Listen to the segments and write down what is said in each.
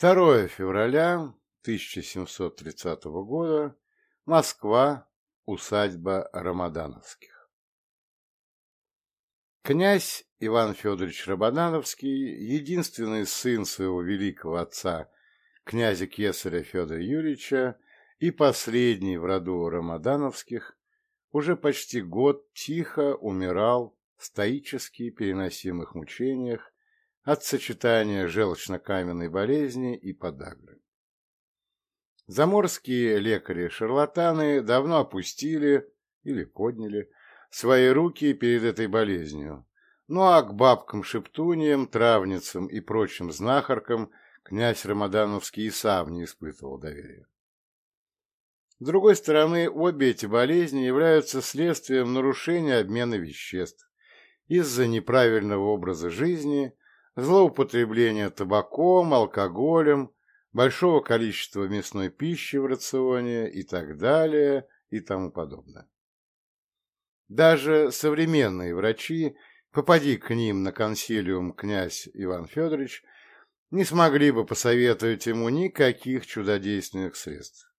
2 февраля 1730 года. Москва. Усадьба Рамадановских. Князь Иван Федорович Рамадановский, единственный сын своего великого отца, князя Кесаря Федора Юрьевича, и последний в роду Рамадановских, уже почти год тихо умирал в стоически переносимых мучениях от сочетания желчно-каменной болезни и подагры. Заморские лекари-шарлатаны давно опустили или подняли свои руки перед этой болезнью, ну а к бабкам-шептуниям, травницам и прочим знахаркам князь Рамадановский и сам не испытывал доверия. С другой стороны, обе эти болезни являются следствием нарушения обмена веществ из-за неправильного образа жизни, злоупотребления табаком, алкоголем, большого количества мясной пищи в рационе и так далее и тому подобное. Даже современные врачи, попади к ним на консилиум князь Иван Федорович, не смогли бы посоветовать ему никаких чудодейственных средств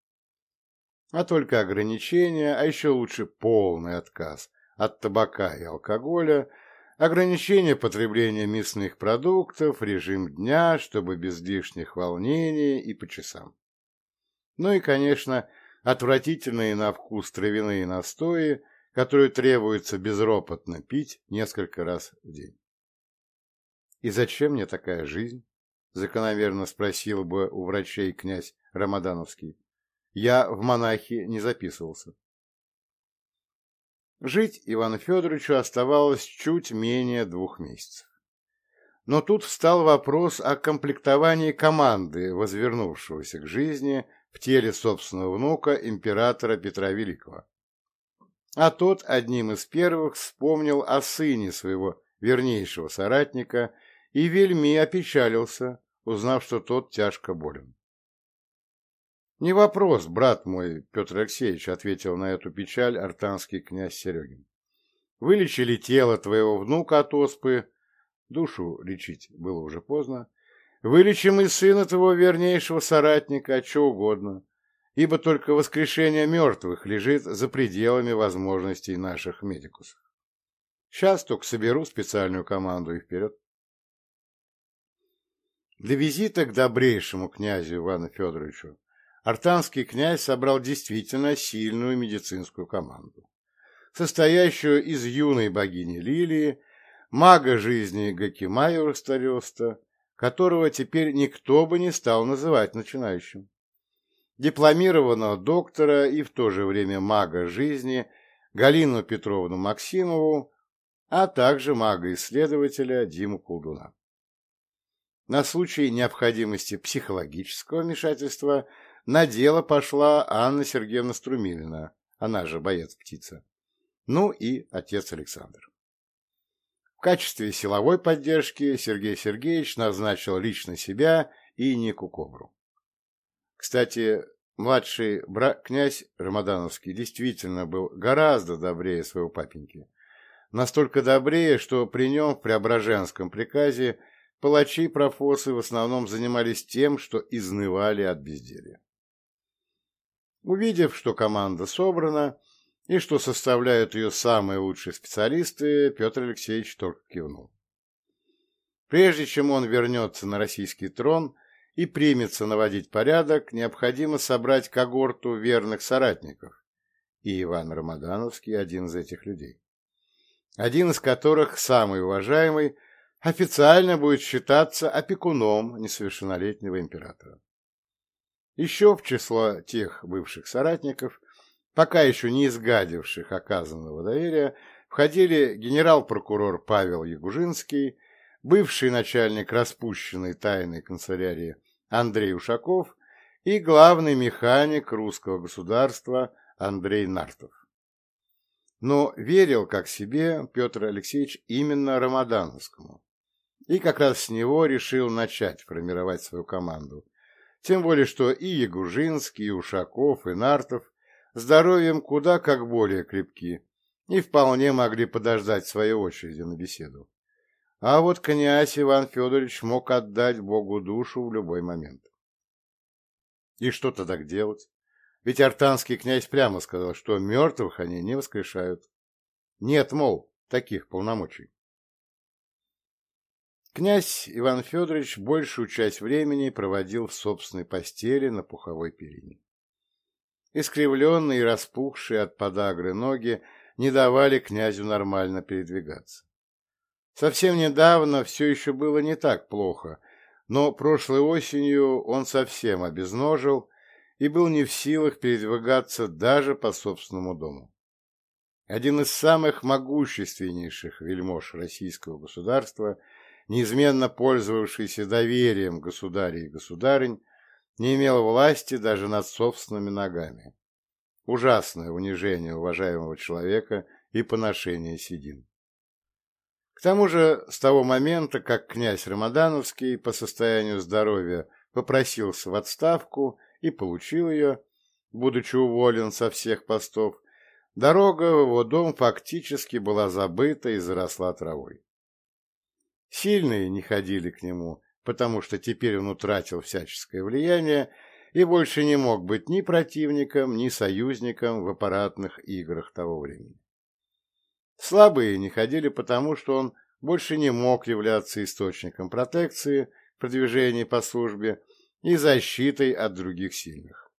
а только ограничения, а еще лучше полный отказ от табака и алкоголя, ограничение потребления мясных продуктов, режим дня, чтобы без лишних волнений и по часам. Ну и, конечно, отвратительные на вкус травяные настои, которые требуется безропотно пить несколько раз в день. «И зачем мне такая жизнь?» — закономерно спросил бы у врачей князь Рамадановский. Я в монахи не записывался. Жить Ивану Федоровичу оставалось чуть менее двух месяцев. Но тут встал вопрос о комплектовании команды, возвернувшегося к жизни в теле собственного внука императора Петра Великого. А тот одним из первых вспомнил о сыне своего вернейшего соратника и вельми опечалился, узнав, что тот тяжко болен. «Не вопрос, брат мой, Петр Алексеевич», — ответил на эту печаль артанский князь Серегин. «Вылечили тело твоего внука от оспы, душу лечить было уже поздно, вылечим и сына твоего вернейшего соратника, от чего угодно, ибо только воскрешение мертвых лежит за пределами возможностей наших медикусов. Сейчас только соберу специальную команду и вперед». Для визита к добрейшему князю Ивану Федоровичу артанский князь собрал действительно сильную медицинскую команду, состоящую из юной богини Лилии, мага жизни Гакимаю Стареста, которого теперь никто бы не стал называть начинающим, дипломированного доктора и в то же время мага жизни Галину Петровну Максимову, а также мага-исследователя Диму Колдуна. На случай необходимости психологического вмешательства – на дело пошла Анна Сергеевна Струмилина, она же боец-птица. Ну и отец Александр. В качестве силовой поддержки Сергей Сергеевич назначил лично себя и Нику Кобру. Кстати, младший брат князь Рамадановский действительно был гораздо добрее своего папеньки. Настолько добрее, что при нем в Преображенском приказе палачи и профосы в основном занимались тем, что изнывали от безделья. Увидев, что команда собрана и что составляют ее самые лучшие специалисты, Петр Алексеевич только кивнул. Прежде чем он вернется на российский трон и примется наводить порядок, необходимо собрать когорту верных соратников, и Иван Рамадановский один из этих людей. Один из которых, самый уважаемый, официально будет считаться опекуном несовершеннолетнего императора. Еще в число тех бывших соратников, пока еще не изгадивших оказанного доверия, входили генерал-прокурор Павел Ягужинский, бывший начальник распущенной тайной канцелярии Андрей Ушаков и главный механик русского государства Андрей Нартов. Но верил, как себе, Петр Алексеевич именно Рамадановскому, и как раз с него решил начать формировать свою команду, тем более, что и Ягужинский, и Ушаков, и Нартов здоровьем куда как более крепки и вполне могли подождать своей очереди на беседу. А вот князь Иван Федорович мог отдать Богу душу в любой момент. И что тогда делать? Ведь артанский князь прямо сказал, что мертвых они не воскрешают. Нет, мол, таких полномочий. Князь Иван Федорович большую часть времени проводил в собственной постели на пуховой перине. Искривленные и распухшие от подагры ноги не давали князю нормально передвигаться. Совсем недавно все еще было не так плохо, но прошлой осенью он совсем обезножил и был не в силах передвигаться даже по собственному дому. Один из самых могущественнейших вельмож российского государства – неизменно пользовавшийся доверием государей и государынь, не имел власти даже над собственными ногами. Ужасное унижение уважаемого человека и поношение седин. К тому же, с того момента, как князь Рамадановский по состоянию здоровья попросился в отставку и получил ее, будучи уволен со всех постов, дорога в его дом фактически была забыта и заросла травой. Сильные не ходили к нему, потому что теперь он утратил всяческое влияние и больше не мог быть ни противником, ни союзником в аппаратных играх того времени. Слабые не ходили потому, что он больше не мог являться источником протекции, продвижения по службе и защитой от других сильных.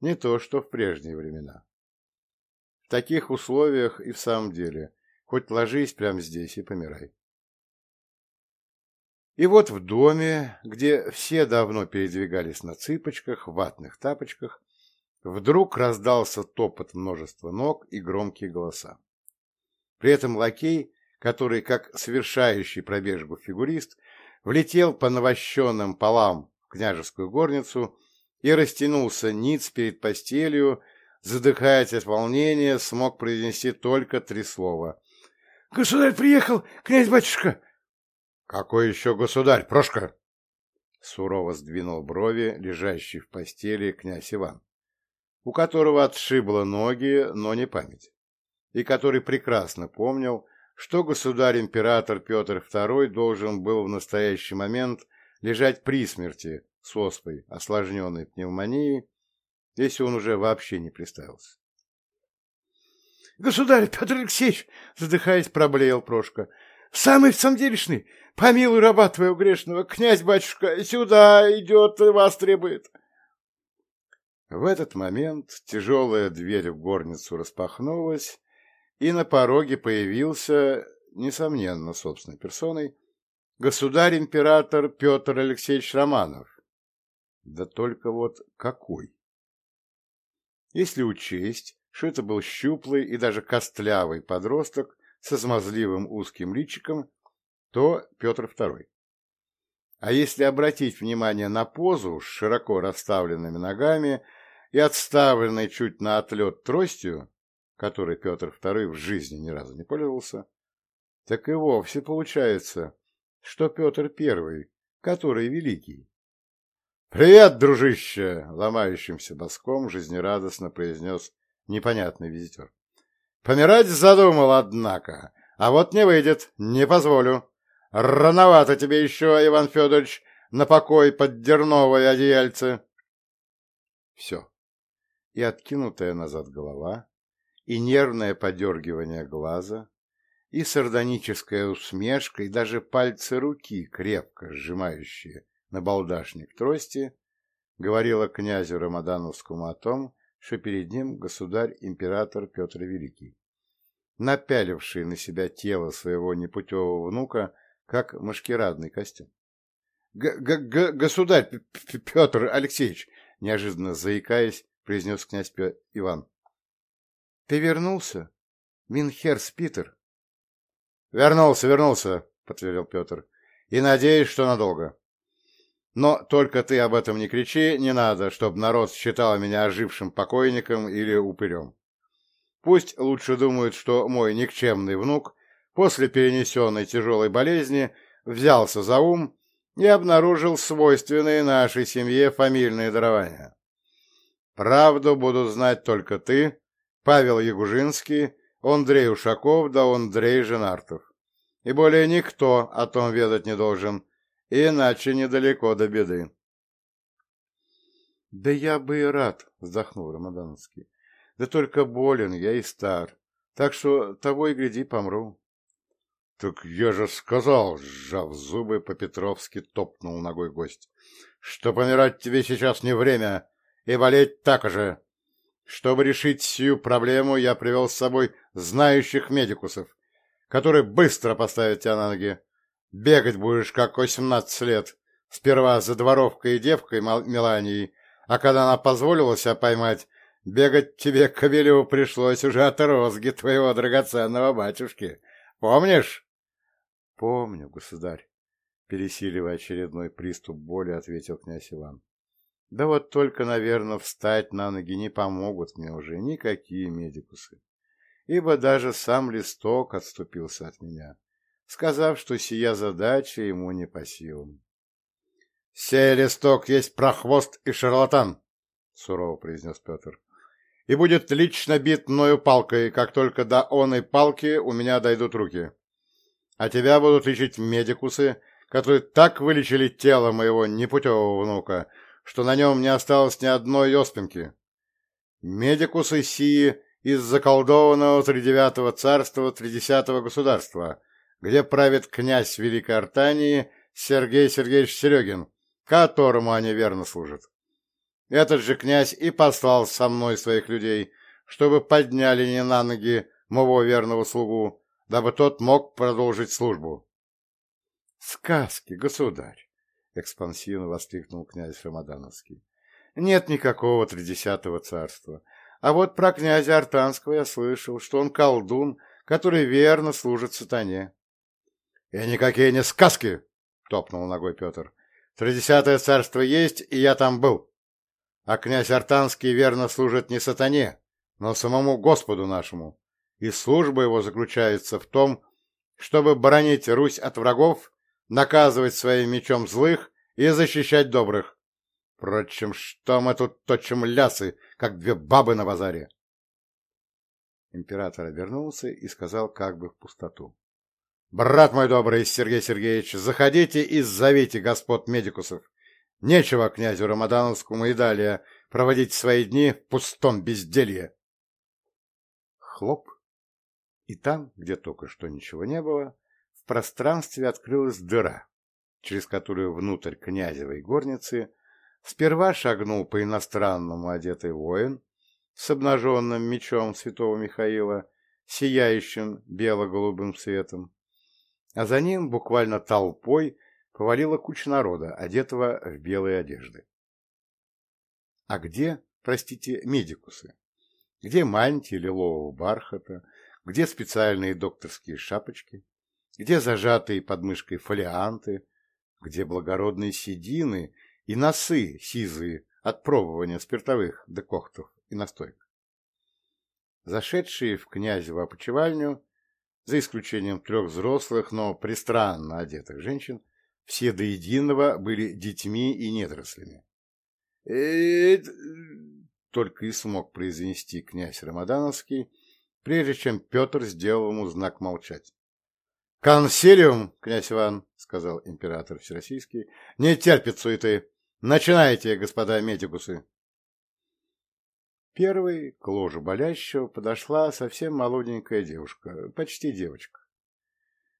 Не то, что в прежние времена. В таких условиях и в самом деле, хоть ложись прямо здесь и помирай. И вот в доме, где все давно передвигались на цыпочках, ватных тапочках, вдруг раздался топот множества ног и громкие голоса. При этом лакей, который, как совершающий пробежку фигурист, влетел по навощенным полам в княжескую горницу и растянулся ниц перед постелью, задыхаясь от волнения, смог произнести только три слова. — Государь приехал, князь-батюшка! «Какой еще государь, Прошка?» Сурово сдвинул брови лежащий в постели князь Иван, у которого отшибло ноги, но не память, и который прекрасно помнил, что государь-император Петр II должен был в настоящий момент лежать при смерти с оспой, осложненной пневмонией, если он уже вообще не представился. «Государь Петр Алексеевич!» — задыхаясь, проблеял Прошка. «Самый в самом делешный! Помилуй раба твоего грешного, князь-батюшка, сюда идет и вас требует. В этот момент тяжелая дверь в горницу распахнулась, и на пороге появился, несомненно, собственной персоной, государь-император Петр Алексеевич Романов. Да только вот какой! Если учесть, что это был щуплый и даже костлявый подросток со смазливым узким личиком то Петр II. А если обратить внимание на позу с широко расставленными ногами и отставленной чуть на отлет тростью, которой Петр II в жизни ни разу не пользовался, так и вовсе получается, что Петр I, который великий. «Привет, дружище!» — ломающимся боском жизнерадостно произнес непонятный визитер. «Помирать задумал, однако, а вот не выйдет, не позволю. Рановато тебе еще, Иван Федорович, на покой под дерновое одеяльце. Все. И откинутая назад голова, и нервное подергивание глаза, и сардоническая усмешка, и даже пальцы руки, крепко сжимающие на балдашник трости, говорила князю Рамадановскому о том, что перед ним государь-император Петр Великий, напяливший на себя тело своего непутевого внука как машкирадный костюм. Г -г «Государь Петр Алексеевич!» — неожиданно заикаясь, произнес князь Петр Иван. «Ты вернулся? Минхерс Питер?» «Вернулся, вернулся», — подтвердил Петр. «И надеюсь, что надолго. Но только ты об этом не кричи, не надо, чтобы народ считал меня ожившим покойником или упырем. Пусть лучше думают, что мой никчемный внук после перенесенной тяжелой болезни взялся за ум и обнаружил свойственные нашей семье фамильные дарования. Правду будут знать только ты, Павел Ягужинский, Андрей Ушаков да Андрей Женартов. И более никто о том ведать не должен, иначе недалеко до беды. Да я бы и рад, вздохнул Рамадановский. Да только болен я и стар, так что того и гляди помру. Так я же сказал, сжав зубы, по-петровски топнул ногой гость, что помирать тебе сейчас не время, и болеть так же. Чтобы решить сию проблему, я привел с собой знающих медикусов, которые быстро поставят тебя на ноги. Бегать будешь, как восемнадцать лет, сперва за дворовкой и девкой Меланией, а когда она позволила себя поймать, бегать тебе, Кобелеву, пришлось уже от розги твоего драгоценного батюшки. Помнишь? — Помню, государь, — пересиливая очередной приступ боли, ответил князь Иван. — Да вот только, наверное, встать на ноги не помогут мне уже никакие медикусы, ибо даже сам листок отступился от меня, сказав, что сия задача ему не по силам. — Сей листок есть прохвост и шарлатан, — сурово произнес Петр, — и будет лично бит мною палкой, как только до оной палки у меня дойдут руки. А тебя будут лечить медикусы, которые так вылечили тело моего непутевого внука, что на нем не осталось ни одной оспинки. Медикусы сии из заколдованного тридевятого царства тридесятого государства, где правит князь Великой Артании Сергей Сергеевич Серегин, которому они верно служат. Этот же князь и послал со мной своих людей, чтобы подняли не на ноги моего верного слугу, дабы тот мог продолжить службу. — Сказки, государь! — экспансивно воскликнул князь Рамадановский. — Нет никакого тридесятого царства. А вот про князя Артанского я слышал, что он колдун, который верно служит сатане. — И никакие не сказки! — топнул ногой Петр. Тридесятое царство есть, и я там был. А князь Артанский верно служит не сатане, но самому Господу нашему, и служба его заключается в том, чтобы бронить Русь от врагов, наказывать своим мечом злых и защищать добрых. Впрочем, что мы тут точим лясы, как две бабы на базаре? Император обернулся и сказал как бы в пустоту. Брат мой добрый, Сергей Сергеевич, заходите и зовите господ медикусов. Нечего князю Рамадановскому и далее проводить свои дни в пустом безделье. Хлоп. И там, где только что ничего не было, в пространстве открылась дыра, через которую внутрь князевой горницы сперва шагнул по-иностранному одетый воин с обнаженным мечом святого Михаила, сияющим бело-голубым светом, а за ним буквально толпой повалила куча народа, одетого в белые одежды. А где, простите, медикусы? Где мантии лилового бархата? Где специальные докторские шапочки? Где зажатые под мышкой фолианты? Где благородные седины и носы сизые от пробования спиртовых декохтов и настоек? Зашедшие в князево опочивальню за исключением трех взрослых, но пристранно одетых женщин, все до единого были детьми и недорослями. «Э только и смог произнести князь Рамадановский, прежде чем Петр сделал ему знак молчать. «Консилиум, князь Иван», — сказал император Всероссийский, — «не терпит суеты. Начинайте, господа медикусы». Первой к ложу болящего подошла совсем молоденькая девушка, почти девочка.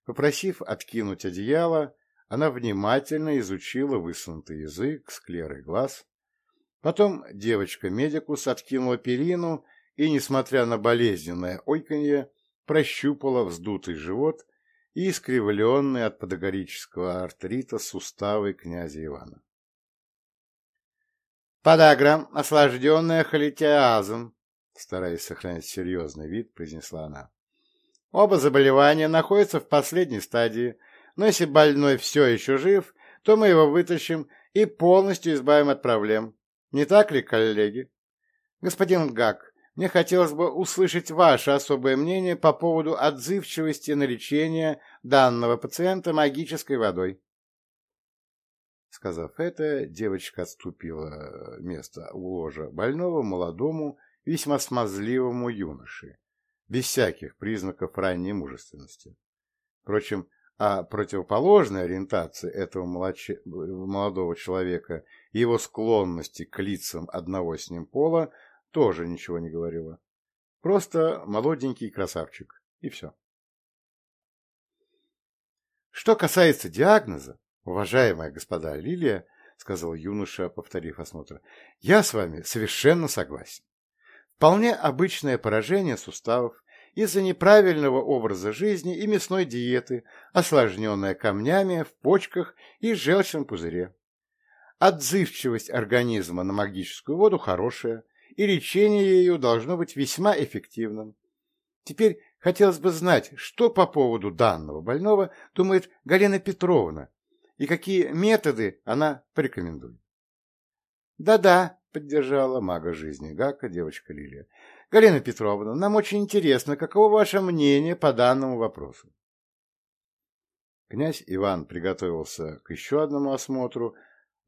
Попросив откинуть одеяло, она внимательно изучила высунутый язык, склеры глаз. Потом девочка-медикус откинула перину и, несмотря на болезненное ойканье, прощупала вздутый живот и искривленные от подагорического артрита суставы князя Ивана. «Подагра, осложненная холитиазом», — стараясь сохранять серьезный вид, произнесла она. «Оба заболевания находятся в последней стадии, но если больной все еще жив, то мы его вытащим и полностью избавим от проблем. Не так ли, коллеги? Господин Гак, мне хотелось бы услышать ваше особое мнение по поводу отзывчивости на лечение данного пациента магической водой. Сказав это, девочка отступила место у ложа больного молодому, весьма смазливому юноше, без всяких признаков ранней мужественности. Впрочем, а противоположная ориентация этого молодого человека и его склонности к лицам одного с ним пола тоже ничего не говорила. Просто молоденький красавчик, и все. Что касается диагноза, уважаемая господа Лилия, сказал юноша, повторив осмотр, я с вами совершенно согласен. Вполне обычное поражение суставов из-за неправильного образа жизни и мясной диеты, осложненное камнями в почках и желчном пузыре. Отзывчивость организма на магическую воду хорошая, и лечение ее должно быть весьма эффективным. Теперь хотелось бы знать, что по поводу данного больного думает Галина Петровна и какие методы она порекомендует. «Да-да», — поддержала мага жизни Гака девочка Лилия. «Галина Петровна, нам очень интересно, каково ваше мнение по данному вопросу?» Князь Иван приготовился к еще одному осмотру,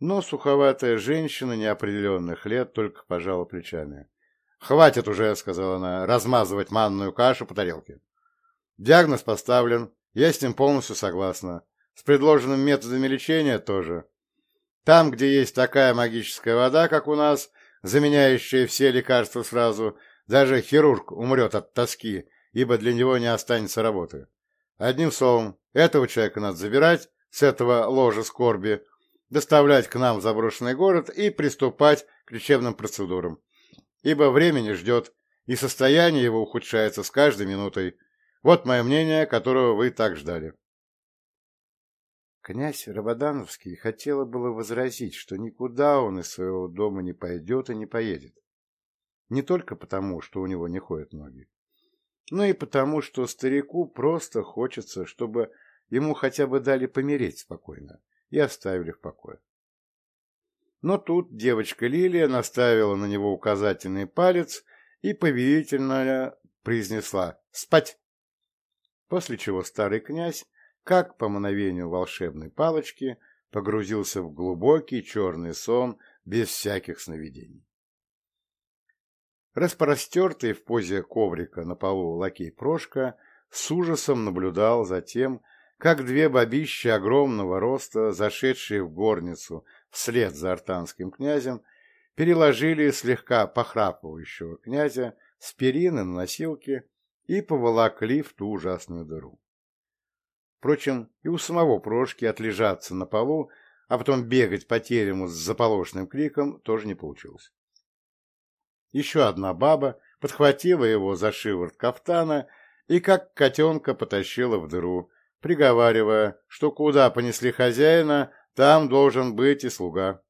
но суховатая женщина неопределенных лет только пожала плечами. «Хватит уже», — сказала она, — «размазывать манную кашу по тарелке. Диагноз поставлен, я с ним полностью согласна. С предложенным методами лечения тоже. Там, где есть такая магическая вода, как у нас, заменяющая все лекарства сразу, даже хирург умрет от тоски, ибо для него не останется работы. Одним словом, этого человека надо забирать с этого ложа скорби, доставлять к нам в заброшенный город и приступать к лечебным процедурам. Ибо времени ждет, и состояние его ухудшается с каждой минутой. Вот мое мнение, которого вы так ждали. Князь Рабадановский хотела было возразить, что никуда он из своего дома не пойдет и не поедет. Не только потому, что у него не ходят ноги, но и потому, что старику просто хочется, чтобы ему хотя бы дали помереть спокойно и оставили в покое. Но тут девочка Лилия наставила на него указательный палец и повелительно произнесла «Спать!», после чего старый князь как по мановению волшебной палочки погрузился в глубокий черный сон без всяких сновидений. Распростертый в позе коврика на полу лакей Прошка с ужасом наблюдал за тем, как две бабищи огромного роста, зашедшие в горницу вслед за артанским князем, переложили слегка похрапывающего князя с перины на носилки и поволокли в ту ужасную дыру. Впрочем, и у самого Прошки отлежаться на полу, а потом бегать по терему с заполошенным криком тоже не получилось. Еще одна баба подхватила его за шиворот кафтана и как котенка потащила в дыру, приговаривая, что куда понесли хозяина, там должен быть и слуга.